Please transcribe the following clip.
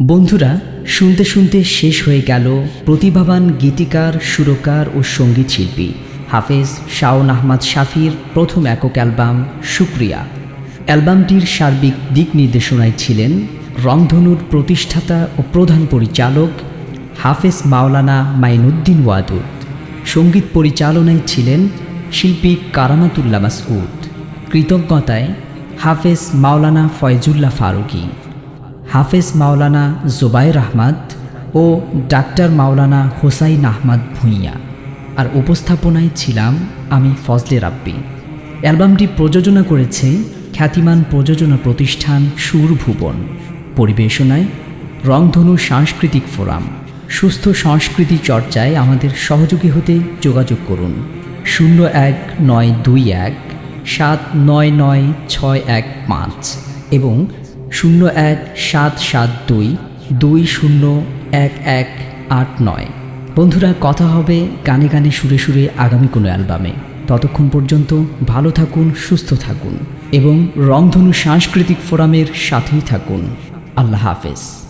বন্ধুরা, শুনতে শুনতে শেষ হয়ে গেল প্রতিভাবান গীতিকার, সুরকার ও সংগীত শিল্পী হাফেজ শাওন আহমদ শাফির প্রথম একক অ্যালবাম সুক্রিয়া। অ্যালবামটির সার্বিক দিক নির্দেশনায় ছিলেন রংধনুর প্রতিষ্ঠাতা ও প্রধান পরিচালক হাফেজ মাওলানা মাইনুদ্দিন ওয়াদুদ। সংগীত পরিচালনায় ছিলেন শিল্পী কারামাতুল্লা মাসউদ। কৃতজ্ঞতায় হাফেজ মাওলানা ফয়জুল্লাহ ফারুকী। হাফেজ মাওলানা জোবায়ের আহমদ ও ডাক্তার মাওলানা হোসাইন আহমদ ভূঁইয়া। আর উপস্থাপনায় ছিলাম আমি ফজলে রাব্বি। অ্যালবামটি প্রযোজনা করেছে খ্যাতিমান প্রযোজনা প্রতিষ্ঠান সুর ভুবন পরিবেশনায় রংধনু সাংস্কৃতিক ফোরাম। সুস্থ সংস্কৃতি চর্চায় আমাদের সহযোগী হতে যোগাযোগ করুন। শূন্য এক নয় দুই এক সাত নয় নয় ছয় এক পাঁচ এবং শূন্য এক সাত সাত দুই দুই শূন্য এক এক আট নয়। বন্ধুরা, কথা হবে গানে গানে সুরে সুরে আগামী কোনো অ্যালবামে। ততক্ষণ পর্যন্ত ভালো থাকুন, সুস্থ থাকুন এবং রংধনু সাংস্কৃতিক ফোরামের সাথেই থাকুন। আল্লাহ হাফেজ।